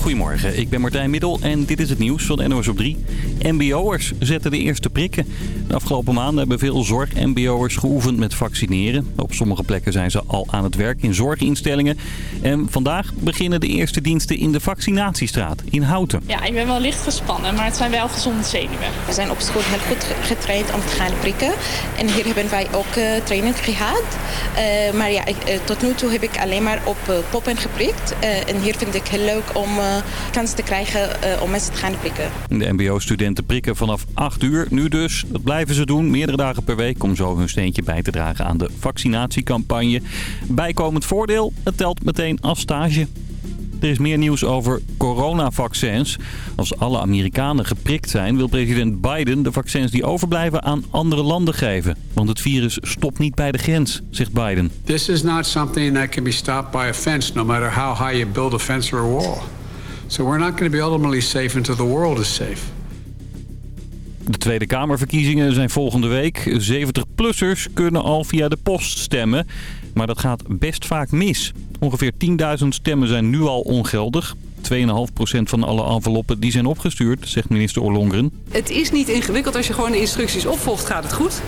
Goedemorgen, ik ben Martijn Middel en dit is het nieuws van NOS op 3. MBO'ers zetten de eerste prikken. De afgelopen maanden hebben veel zorg-MBO'ers geoefend met vaccineren. Op sommige plekken zijn ze al aan het werk in zorginstellingen. En vandaag beginnen de eerste diensten in de vaccinatiestraat in Houten. Ja, ik ben wel licht gespannen, maar het zijn wel gezonde zenuwen. We zijn op school heel goed getraind om te gaan prikken. En hier hebben wij ook uh, training gehad. Uh, maar ja, ik, uh, tot nu toe heb ik alleen maar op poppen geprikt. en hier vind ik heel leuk om kans te krijgen om mensen te gaan prikken. De mbo-studenten prikken vanaf 8 uur nu dus. Dat blijven ze doen, meerdere dagen per week, om zo hun steentje bij te dragen aan de vaccinatiecampagne. Bijkomend voordeel, het telt meteen als stage. Er is meer nieuws over coronavaccins. Als alle Amerikanen geprikt zijn, wil president Biden de vaccins die overblijven aan andere landen geven. Want het virus stopt niet bij de grens, zegt Biden. This is not something that can be stopped by a fence, no matter how high you build a fence or a wall. So we're not going to be ultimately safe until the world is safe. De Tweede Kamerverkiezingen zijn volgende week. 70-plussers kunnen al via de post stemmen. Maar dat gaat best vaak mis. Ongeveer 10.000 stemmen zijn nu al ongeldig. 2,5% van alle enveloppen die zijn opgestuurd, zegt minister Ollongren. Het is niet ingewikkeld. Als je gewoon de instructies opvolgt, gaat het goed.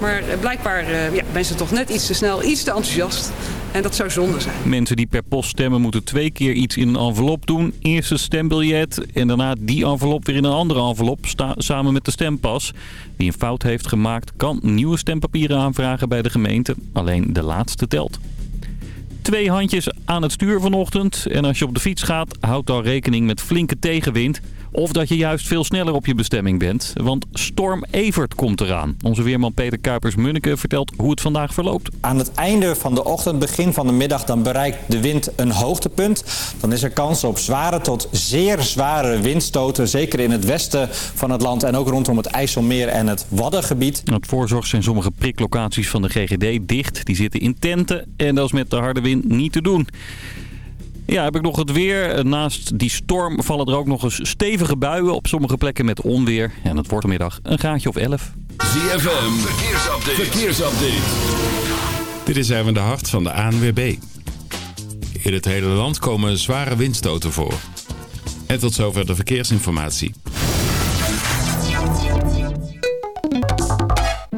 Maar eh, blijkbaar uh, ja, mensen toch net iets te snel, iets te enthousiast. En dat zou zonde zijn. Mensen die per post stemmen moeten twee keer iets in een envelop doen. Eerst een stembiljet en daarna die envelop weer in een andere envelop samen met de stempas. Wie een fout heeft gemaakt kan nieuwe stempapieren aanvragen bij de gemeente. Alleen de laatste telt. Twee handjes aan het stuur vanochtend. En als je op de fiets gaat, houd dan rekening met flinke tegenwind. Of dat je juist veel sneller op je bestemming bent. Want storm Evert komt eraan. Onze weerman Peter Kuipers-Munneke vertelt hoe het vandaag verloopt. Aan het einde van de ochtend, begin van de middag, dan bereikt de wind een hoogtepunt. Dan is er kans op zware tot zeer zware windstoten. Zeker in het westen van het land en ook rondom het IJsselmeer en het Waddengebied. Het voorzorg zijn sommige priklocaties van de GGD dicht. Die zitten in tenten en dat is met de harde wind niet te doen. Ja, heb ik nog het weer. Naast die storm vallen er ook nog eens stevige buien op sommige plekken met onweer. En het wordt vanmiddag een graadje of 11. ZFM, verkeersupdate. verkeersupdate. Dit is even de hart van de ANWB. In het hele land komen zware windstoten voor. En tot zover de verkeersinformatie.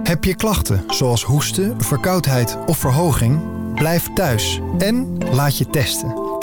Heb je klachten zoals hoesten, verkoudheid of verhoging? Blijf thuis en laat je testen.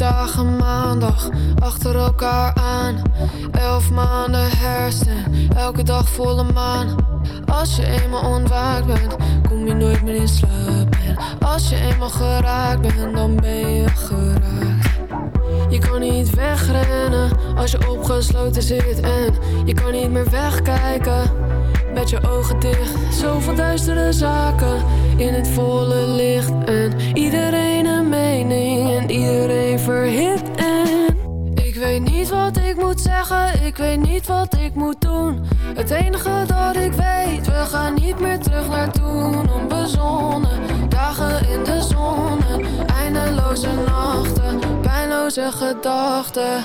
Dagen maandag achter elkaar aan. Elf maanden hersen, elke dag volle maan. Als je eenmaal ontwaakt bent, kom je nooit meer in slaap. En als je eenmaal geraakt bent, dan ben je geraakt. Je kan niet wegrennen als je opgesloten zit. En je kan niet meer wegkijken met je ogen dicht. Zoveel duistere zaken in het volle licht. En iedereen een mening en iedereen verhit. En ik weet niet wat ik moet zeggen, ik weet niet wat ik moet doen. Het enige dat ik weet, we gaan niet meer terug naar toen. Onbezonnen, dagen in de zon. Eindeloze nachten, pijnloze gedachten.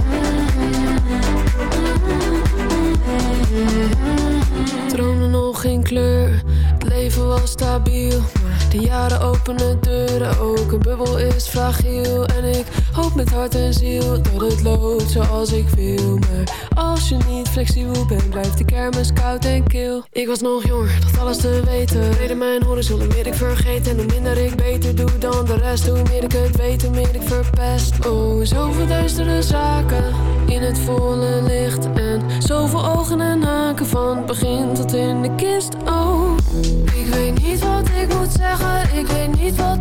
geen kleur, het leven was stabiel. Maar de jaren openen deuren, ook een bubbel is fragiel. En ik hoop met hart en ziel dat het loopt zoals ik wil. Maar als je niet flexibel bent, blijft de kermis koud en kil. Ik was nog jonger, dacht alles te weten. Reden mijn horizon, hoe meer ik vergeet. En hoe minder ik beter doe dan de rest. Hoe meer ik het weet, hoe meer ik verpest. Oh, zoveel duistere zaken in het volle licht. En zoveel ogen en haken van het begin tot in de kist. Oh, ik weet niet wat ik moet zeggen, ik weet niet wat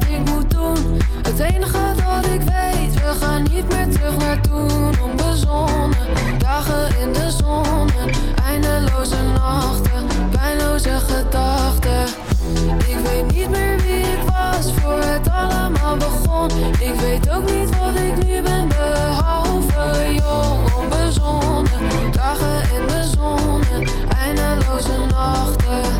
Ik weet ook niet wat ik nu ben, behalve jong, onbezonnen. Dagen in de zon, eindeloze nachten.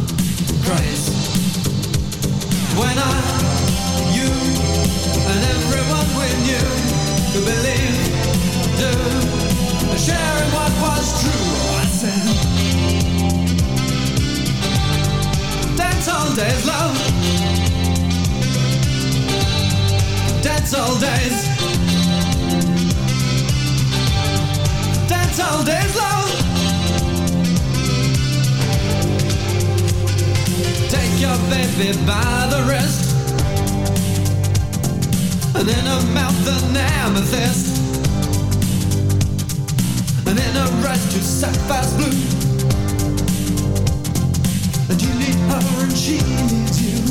craze when I, you, and everyone we knew could believe, do sharing what was true. I said, Dance all days, love. Dance all days. Dance all days, love. take your baby by the wrist. And in her mouth an amethyst. And in her red two sapphire's blue. And you need her and she needs you.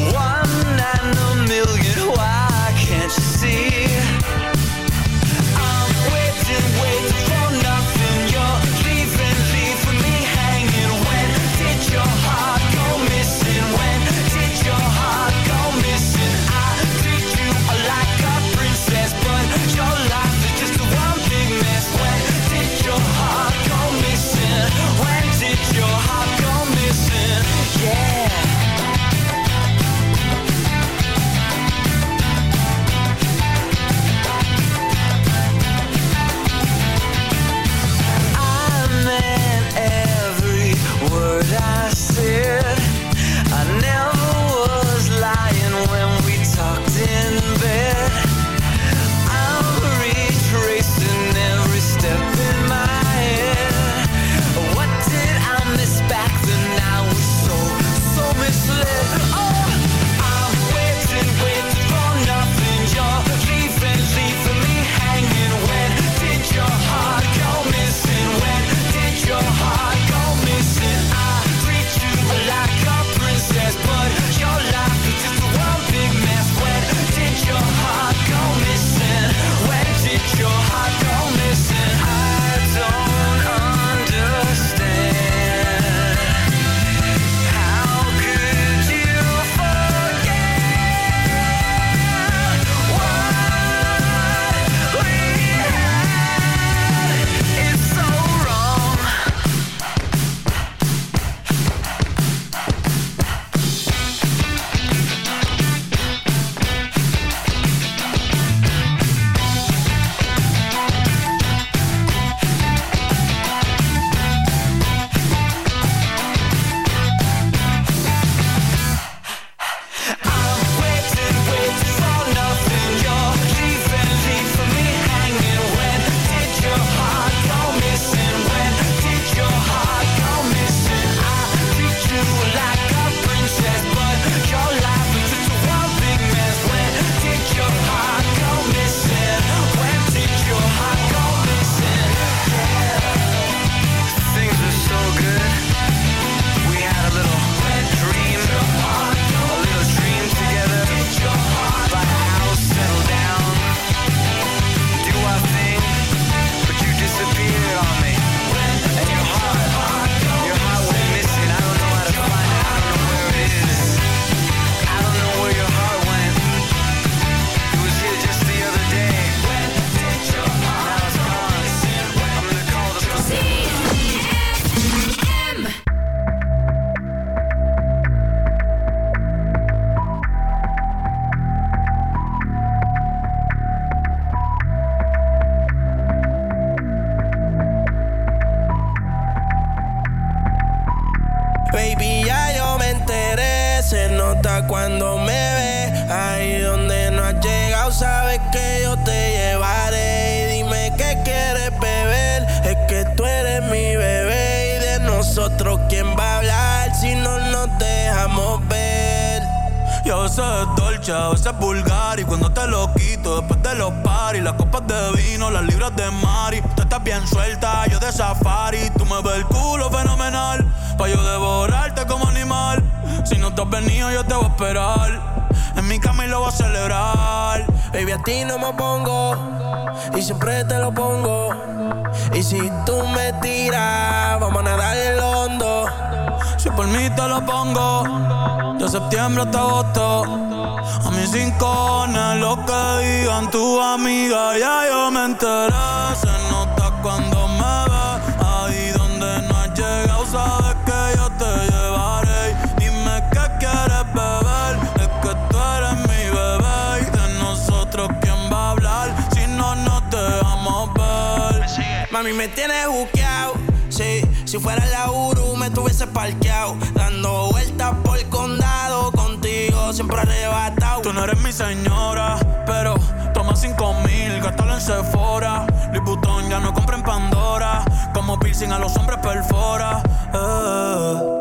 fuera la Uru me tuviese parqueado. Dando vueltas por el condado, contigo siempre arrebatado. Tú no eres mi señora, pero toma cinco mil, gastalo en Sephora. Liputón ya no compra en Pandora. Como piercing a los hombres perfora. Eh.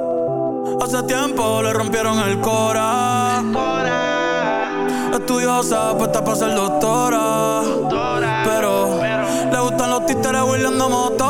Hace tiempo le rompieron el cora. El cora. Estudiosa, puesta para ser doctora. pero, le gustan los títeres huirleando motor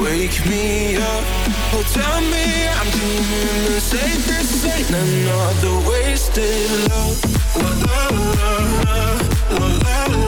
wake me up. Oh, tell me I'm dreaming this ain't this ain't another wasted love. La la la la la la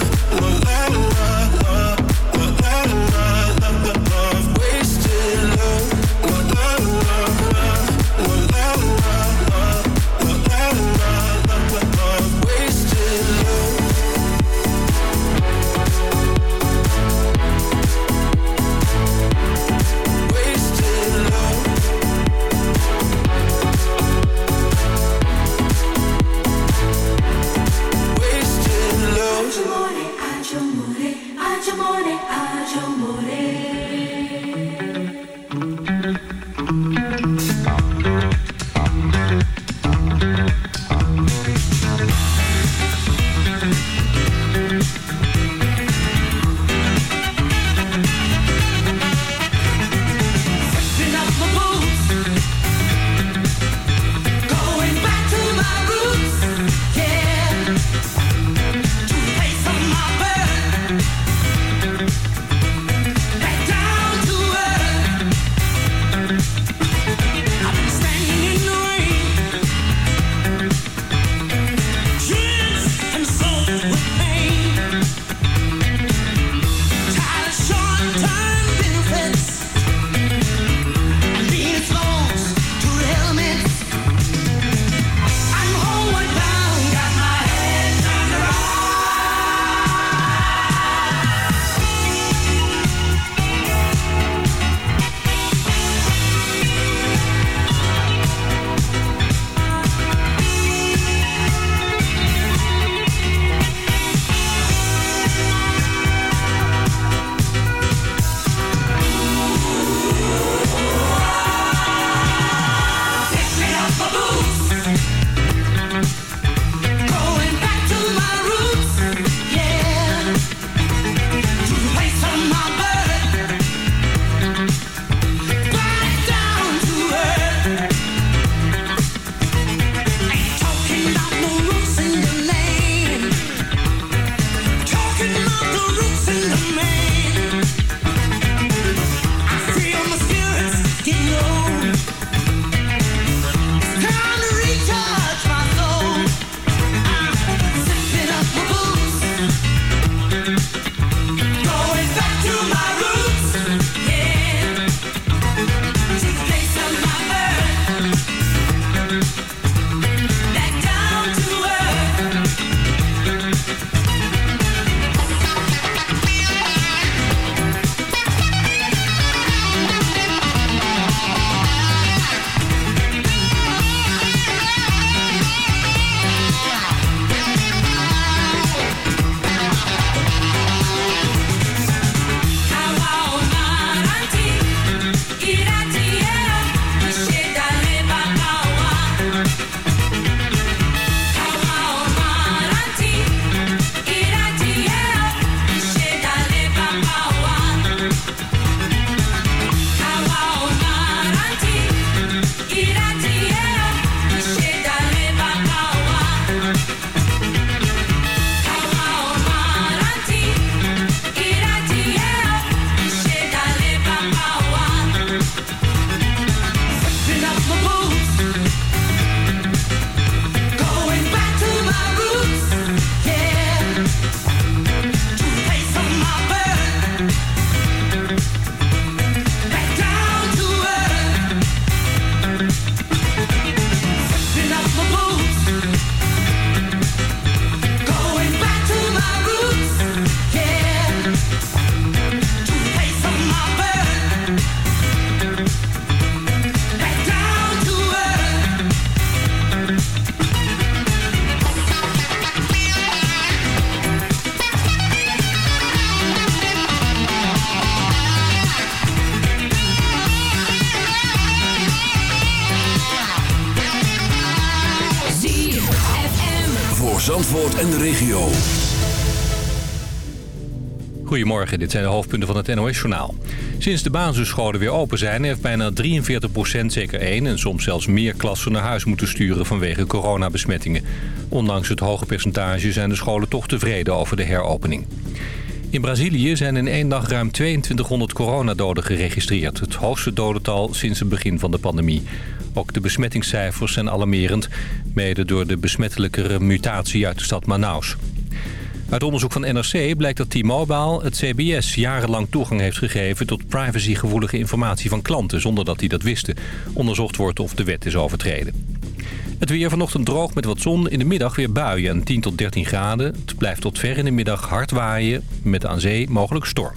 en de regio. Goedemorgen, dit zijn de hoofdpunten van het NOS-journaal. Sinds de basisscholen weer open zijn, heeft bijna 43 zeker één... en soms zelfs meer klassen naar huis moeten sturen vanwege coronabesmettingen. Ondanks het hoge percentage zijn de scholen toch tevreden over de heropening. In Brazilië zijn in één dag ruim 2200 coronadoden geregistreerd. Het hoogste dodental sinds het begin van de pandemie. Ook de besmettingscijfers zijn alarmerend... mede door de besmettelijkere mutatie uit de stad Manaus. Uit onderzoek van NRC blijkt dat T-Mobile het CBS jarenlang toegang heeft gegeven... tot privacygevoelige informatie van klanten zonder dat die dat wisten. Onderzocht wordt of de wet is overtreden. Het weer vanochtend droog met wat zon. In de middag weer buien en 10 tot 13 graden. Het blijft tot ver in de middag hard waaien met aan zee mogelijk storm.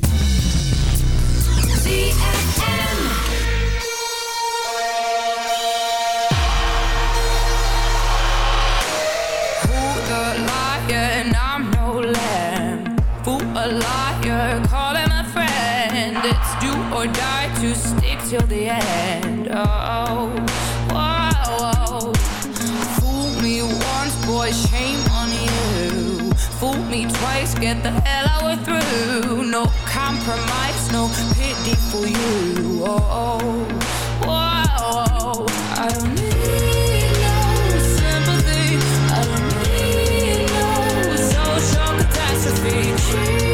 Till the end. boy, shame on you. Fool me twice, get the hell out of through. No compromise, no pity for you. Oh, oh, oh, I don't need no sympathy. I don't need no social catastrophe.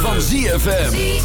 van ZFM.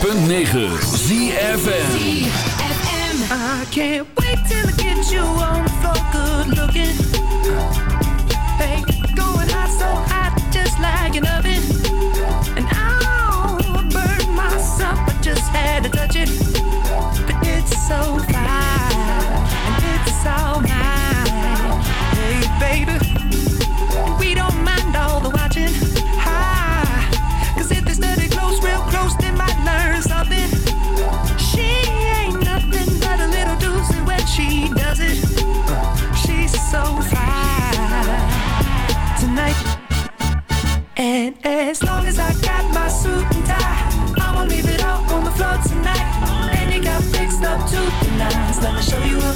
106.9 ZFN I can't wait till I get you on the floor good looking. Hey, going hot so hot just like an oven. And I'll burn myself, but just had to touch it. But it's so gonna show you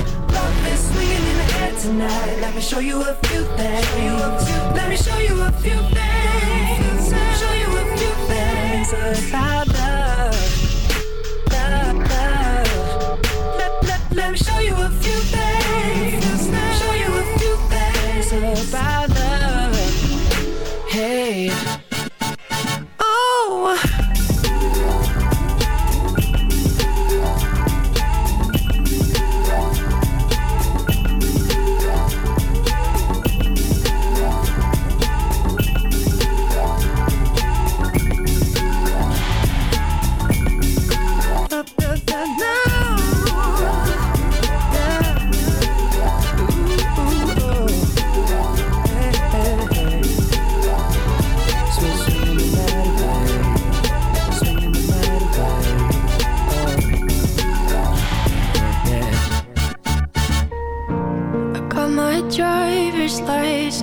Love swinging in the air tonight. Let me show you a few things. Let me show you a few things. Show you a few things about love. Love, love. Let, let, let me show you a few things.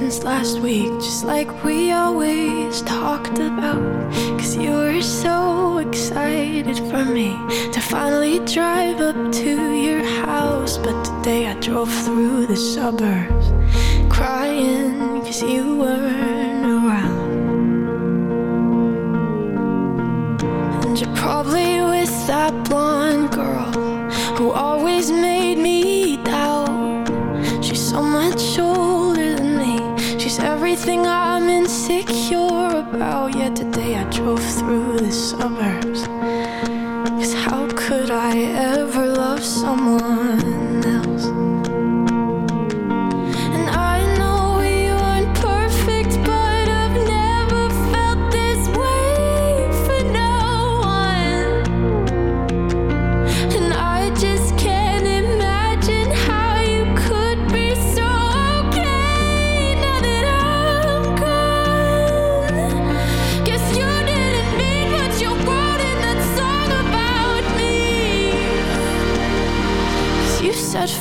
License last week, just like we always talked about. Cause you were so excited for me to finally drive up to your house. But today I drove through the suburbs crying cause you weren't around. And you're probably with that blonde drove through the suburbs. Cause how could I ever love someone